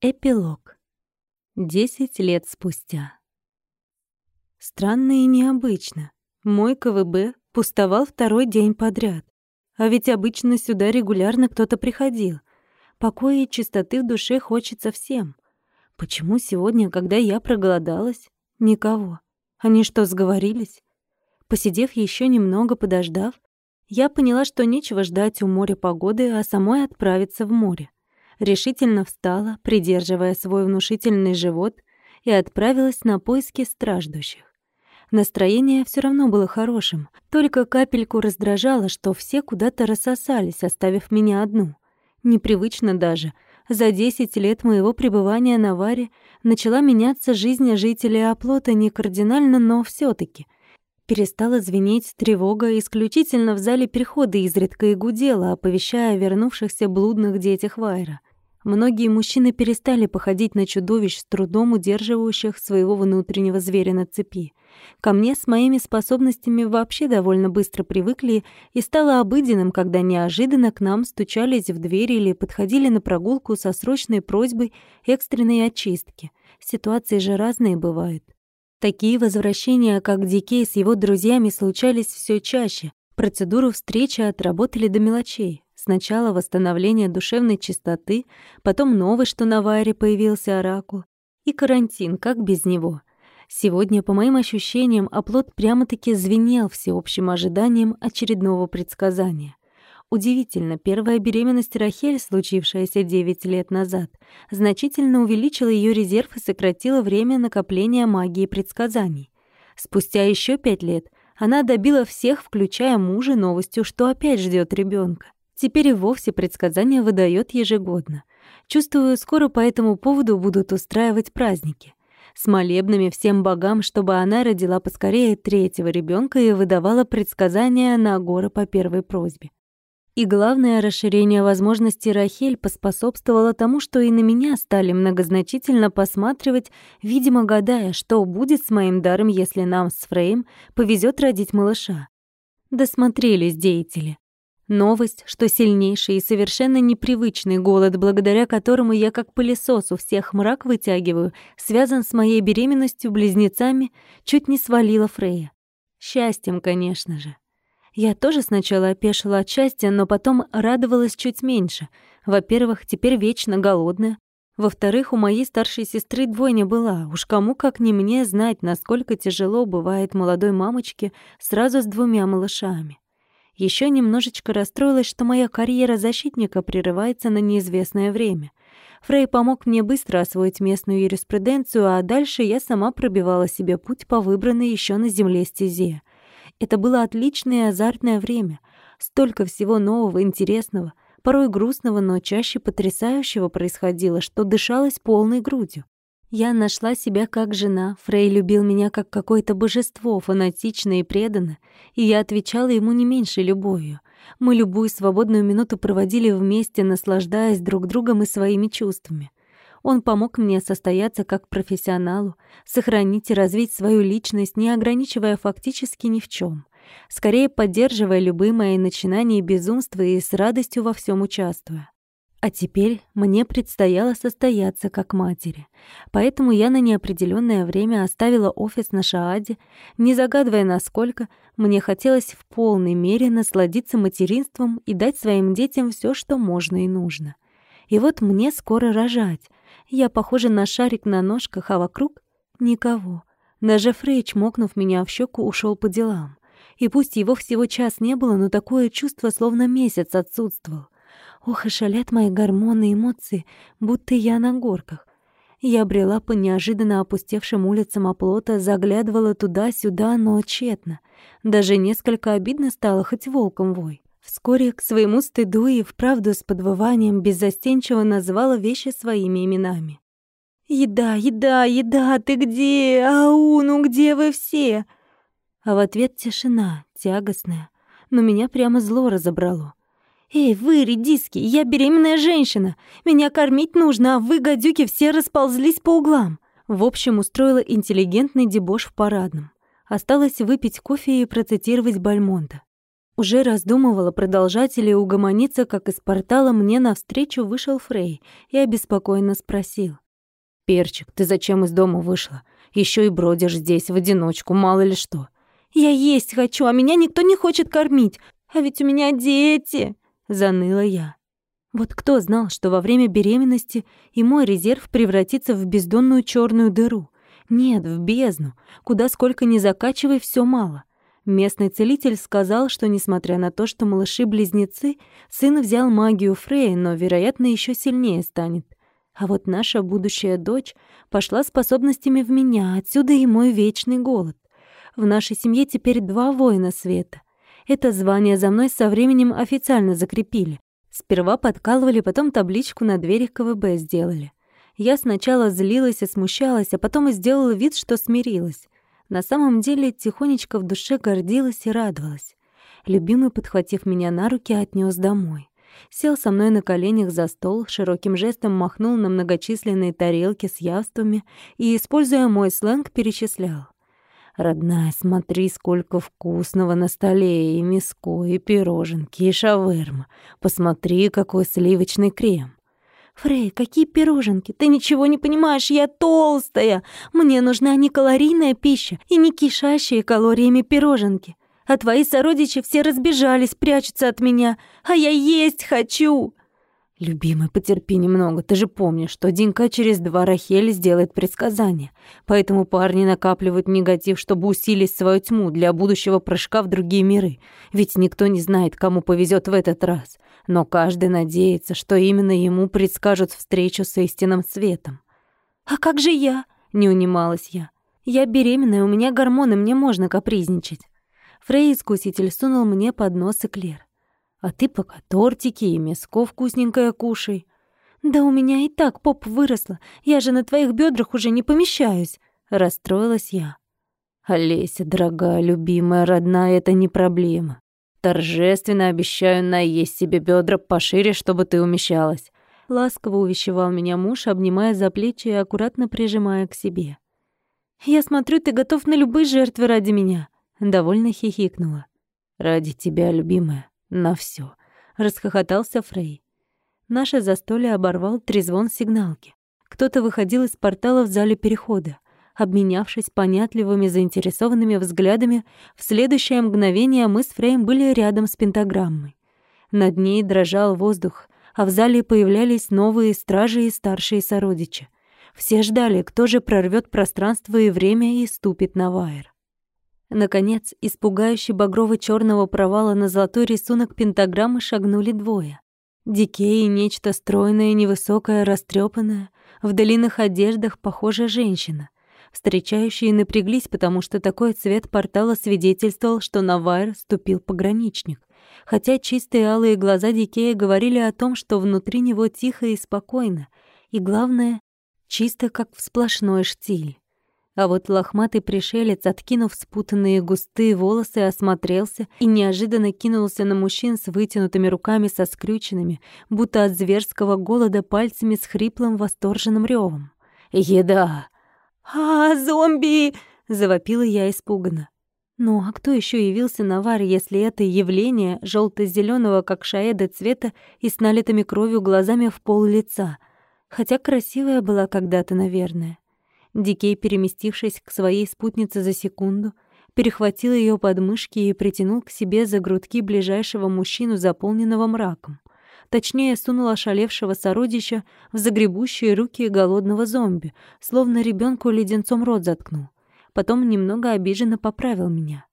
Эпилог. Десять лет спустя. Странно и необычно. Мой КВБ пустовал второй день подряд. А ведь обычно сюда регулярно кто-то приходил. Покоя и чистоты в душе хочется всем. Почему сегодня, когда я проголодалась, никого? Они что, сговорились? Посидев еще немного, подождав, я поняла, что нечего ждать у моря погоды, а самой отправиться в море решительно встала, придерживая свой внушительный живот, и отправилась на поиски страждущих. Настроение все равно было хорошим, только капельку раздражало, что все куда-то рассосались, оставив меня одну. Непривычно даже. За 10 лет моего пребывания на Варе начала меняться жизнь жителей оплота не кардинально, но все таки Перестала звенеть тревога исключительно в зале перехода изредка и гудела, оповещая о вернувшихся блудных детях Вайра. Многие мужчины перестали походить на чудовищ, с трудом удерживающих своего внутреннего зверя на цепи. Ко мне с моими способностями вообще довольно быстро привыкли, и стало обыденным, когда неожиданно к нам стучались в дверь или подходили на прогулку со срочной просьбой экстренной очистки. Ситуации же разные бывают. Такие возвращения, как Дикей с его друзьями, случались все чаще. Процедуру встречи отработали до мелочей. Сначала восстановление душевной чистоты, потом новый, что на Варе появился оракул, и карантин, как без него. Сегодня, по моим ощущениям, оплот прямо-таки звенел всеобщим ожиданием очередного предсказания. Удивительно, первая беременность Рахель, случившаяся 9 лет назад, значительно увеличила ее резерв и сократила время накопления магии предсказаний. Спустя еще пять лет она добила всех, включая мужа, новостью, что опять ждет ребенка. Теперь и вовсе предсказание выдает ежегодно. Чувствую, скоро по этому поводу будут устраивать праздники. С молебными всем богам, чтобы она родила поскорее третьего ребенка и выдавала предсказания на горы по первой просьбе. И главное, расширение возможностей Рахель поспособствовало тому, что и на меня стали многозначительно посматривать, видимо, гадая, что будет с моим даром, если нам с Фрейм повезет родить малыша. Досмотрелись деятели. Новость, что сильнейший и совершенно непривычный голод, благодаря которому я как пылесос у всех мрак вытягиваю, связан с моей беременностью близнецами, чуть не свалила Фрея. Счастьем, конечно же. Я тоже сначала опешила от счастья, но потом радовалась чуть меньше. Во-первых, теперь вечно голодная. Во-вторых, у моей старшей сестры двойня была. Уж кому как не мне знать, насколько тяжело бывает молодой мамочке сразу с двумя малышами. Еще немножечко расстроилась, что моя карьера защитника прерывается на неизвестное время. Фрей помог мне быстро освоить местную юриспруденцию, а дальше я сама пробивала себе путь по выбранной еще на земле стезе. Это было отличное азартное время. Столько всего нового, интересного, порой грустного, но чаще потрясающего происходило, что дышалось полной грудью. Я нашла себя как жена, Фрей любил меня как какое-то божество, фанатично и преданно, и я отвечала ему не меньшей любовью. Мы любую свободную минуту проводили вместе, наслаждаясь друг другом и своими чувствами. Он помог мне состояться как профессионалу, сохранить и развить свою личность, не ограничивая фактически ни в чем, скорее поддерживая любые мои начинания и безумства и с радостью во всем участвуя. А теперь мне предстояло состояться как матери. Поэтому я на неопределённое время оставила офис на Шааде, не загадывая, насколько мне хотелось в полной мере насладиться материнством и дать своим детям всё, что можно и нужно. И вот мне скоро рожать. Я похожа на шарик на ножках, а вокруг — никого. Даже Фрейч, мокнув меня в щеку, ушел по делам. И пусть его всего час не было, но такое чувство, словно месяц отсутствовал — Ох, и шалят мои гормоны и эмоции, будто я на горках. Я брела по неожиданно опустевшим улицам оплота, заглядывала туда-сюда, но тщетно. Даже несколько обидно стало, хоть волком вой. Вскоре к своему стыду и вправду с подвыванием беззастенчиво назвала вещи своими именами. «Еда, еда, еда, ты где? Ау, ну где вы все?» А в ответ тишина, тягостная, но меня прямо зло разобрало. «Эй, вы, редиски, я беременная женщина! Меня кормить нужно, а вы, гадюки, все расползлись по углам!» В общем, устроила интеллигентный дебош в парадном. Осталось выпить кофе и процитировать Бальмонта. Уже раздумывала, продолжать или угомониться, как из портала мне навстречу вышел Фрей и обеспокоенно спросил. «Перчик, ты зачем из дома вышла? Еще и бродишь здесь в одиночку, мало ли что». «Я есть хочу, а меня никто не хочет кормить. А ведь у меня дети!» — заныла я. Вот кто знал, что во время беременности и мой резерв превратится в бездонную черную дыру? Нет, в бездну. Куда сколько ни закачивай, все мало. Местный целитель сказал, что, несмотря на то, что малыши-близнецы, сын взял магию Фрея, но, вероятно, еще сильнее станет. А вот наша будущая дочь пошла способностями в меня, отсюда и мой вечный голод. В нашей семье теперь два воина света. Это звание за мной со временем официально закрепили. Сперва подкалывали, потом табличку на двери КВБ сделали. Я сначала злилась и смущалась, а потом и сделала вид, что смирилась. На самом деле тихонечко в душе гордилась и радовалась. Любимый, подхватив меня на руки, отнес домой. Сел со мной на коленях за стол, широким жестом махнул на многочисленные тарелки с явствами и, используя мой сленг, перечислял. «Родная, смотри, сколько вкусного на столе, и миско, и пироженки, и шаверма. Посмотри, какой сливочный крем. «Фрей, какие пироженки? Ты ничего не понимаешь, я толстая! Мне нужна не калорийная пища и не кишащие калориями пироженки. А твои сородичи все разбежались, прячутся от меня, а я есть хочу!» «Любимый, потерпи немного. Ты же помнишь, что денька через два Рахель сделает предсказание. Поэтому парни накапливают негатив, чтобы усилить свою тьму для будущего прыжка в другие миры. Ведь никто не знает, кому повезет в этот раз. Но каждый надеется, что именно ему предскажут встречу с истинным светом». «А как же я?» — не унималась я. «Я беременная, у меня гормоны, мне можно капризничать». Фрей-искуситель сунул мне под нос эклер. А ты пока тортики и мяско вкусненькое кушай. Да у меня и так поп выросла. Я же на твоих бедрах уже не помещаюсь. Расстроилась я. Олеся, дорогая, любимая, родная, это не проблема. Торжественно обещаю наесть себе бедра пошире, чтобы ты умещалась. Ласково увещевал меня муж, обнимая за плечи и аккуратно прижимая к себе. «Я смотрю, ты готов на любые жертвы ради меня», — довольно хихикнула. «Ради тебя, любимая на все, расхохотался Фрей. Наше застолье оборвал трезвон сигналки. Кто-то выходил из портала в зале перехода. Обменявшись понятливыми заинтересованными взглядами, в следующее мгновение мы с Фреем были рядом с пентаграммой. Над ней дрожал воздух, а в зале появлялись новые стражи и старшие сородичи. Все ждали, кто же прорвет пространство и время и ступит на вайер. Наконец, из пугающе багрово черного провала на золотой рисунок пентаграммы шагнули двое. Дикей и нечто стройное, невысокое, растрепанное, в длинных одеждах похожая женщина. Встречающие напряглись, потому что такой цвет портала свидетельствовал, что на Вайр ступил пограничник. Хотя чистые алые глаза Дикея говорили о том, что внутри него тихо и спокойно, и, главное, чисто как в сплошной штиль. А вот лохматый пришелец, откинув спутанные густые волосы, осмотрелся и неожиданно кинулся на мужчин с вытянутыми руками со скрюченными, будто от зверского голода пальцами с хриплым восторженным ревом. «Еда!» «А, зомби!» — завопила я испуганно. Ну а кто еще явился на вар, если это явление желто зеленого как шаэда цвета и с налитыми кровью глазами в пол лица? Хотя красивая была когда-то, наверное. Дикей, переместившись к своей спутнице за секунду, перехватил ее подмышки и притянул к себе за грудки ближайшего мужчину, заполненного мраком. Точнее, сунул ошалевшего сородича в загребущие руки голодного зомби, словно ребенку леденцом рот заткнул. Потом немного обиженно поправил меня.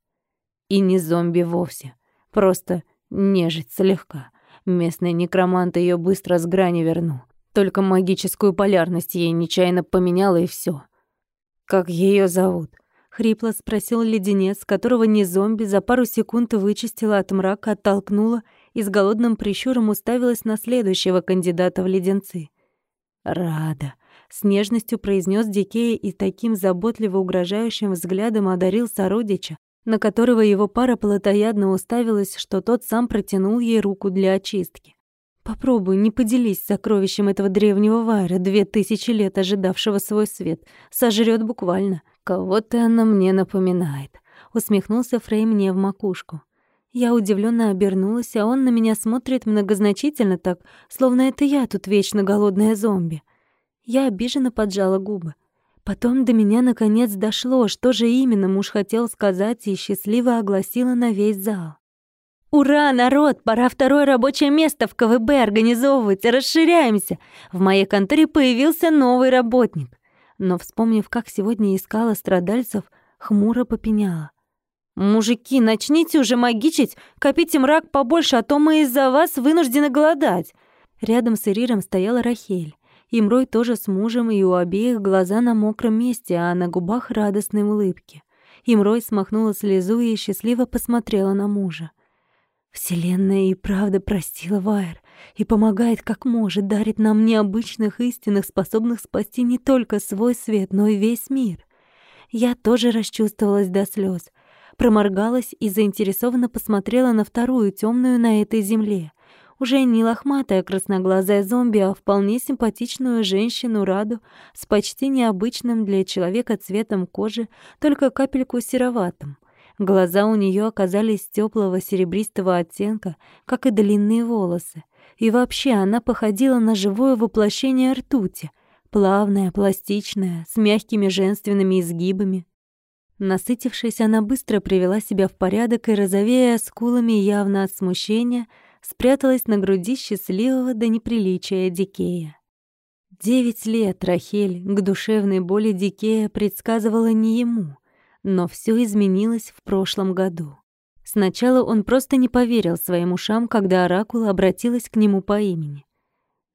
И не зомби вовсе, просто нежить слегка. Местный некромант ее быстро с грани вернул. Только магическую полярность ей нечаянно поменяла и все. «Как ее зовут?» — хрипло спросил леденец, которого не зомби за пару секунд вычистила от мрака, оттолкнула и с голодным прищуром уставилась на следующего кандидата в леденцы. «Рада», — с нежностью произнес Дикея и таким заботливо угрожающим взглядом одарил сородича, на которого его пара плотоядно уставилась, что тот сам протянул ей руку для очистки. Попробуй, не поделись сокровищем этого древнего Вайра, две тысячи лет ожидавшего свой свет. Сожрет буквально. Кого-то она мне напоминает. Усмехнулся Фрей мне в макушку. Я удивленно обернулась, а он на меня смотрит многозначительно так, словно это я тут вечно голодная зомби. Я обиженно поджала губы. Потом до меня наконец дошло, что же именно муж хотел сказать, и счастливо огласила на весь зал. «Ура, народ! Пора второе рабочее место в КВБ организовывать! Расширяемся! В моей конторе появился новый работник!» Но, вспомнив, как сегодня искала страдальцев, хмуро попеняла. «Мужики, начните уже магичить, копите мрак побольше, а то мы из-за вас вынуждены голодать!» Рядом с Ириром стояла Рахель. Имрой тоже с мужем, и у обеих глаза на мокром месте, а на губах радостные улыбки. Имрой смахнула слезу и счастливо посмотрела на мужа. Вселенная и правда простила Вайер и помогает как может, дарит нам необычных истинных, способных спасти не только свой свет, но и весь мир. Я тоже расчувствовалась до слез проморгалась и заинтересованно посмотрела на вторую темную на этой земле. Уже не лохматая красноглазая зомби, а вполне симпатичную женщину Раду с почти необычным для человека цветом кожи, только капельку сероватым. Глаза у нее оказались теплого серебристого оттенка, как и длинные волосы. И вообще она походила на живое воплощение ртути, плавная, пластичная, с мягкими женственными изгибами. Насытившись, она быстро привела себя в порядок и, розовея скулами явно от смущения, спряталась на груди счастливого до неприличия Дикея. Девять лет Рахель к душевной боли Дикея предсказывала не ему, но все изменилось в прошлом году. Сначала он просто не поверил своим ушам, когда Оракул обратилась к нему по имени.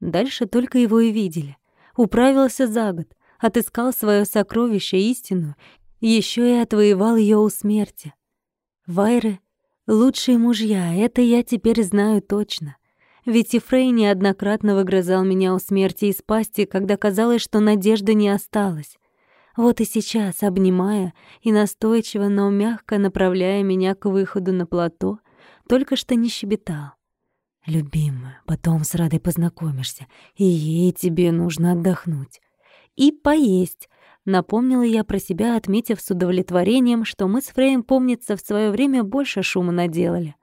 Дальше только его и видели. Управился за год, отыскал свое сокровище, истину, еще и отвоевал ее у смерти. Вайры — лучшие мужья, это я теперь знаю точно. Ведь и Фрей неоднократно выгрызал меня у смерти из пасти, когда казалось, что надежды не осталось. Вот и сейчас, обнимая и настойчиво, но мягко направляя меня к выходу на плато, только что не щебетал. «Любимая, потом с Радой познакомишься, и ей тебе нужно отдохнуть. И поесть, Напомнила я про себя, отметив с удовлетворением, что мы с Фреем, помнится, в свое время больше шума наделали.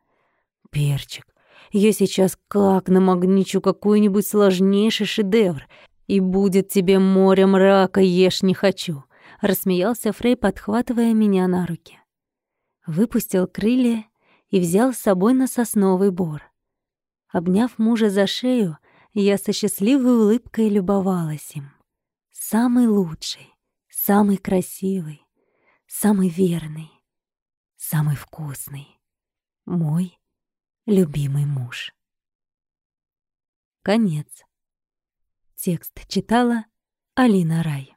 «Перчик, я сейчас как намагничу какой-нибудь сложнейший шедевр, и будет тебе море мрака, ешь не хочу», — рассмеялся Фрей, подхватывая меня на руки. Выпустил крылья и взял с собой на сосновый бор. Обняв мужа за шею, я со счастливой улыбкой любовалась им. Самый лучший, самый красивый, самый верный, самый вкусный, мой любимый муж. Конец. Текст читала Алина Рай.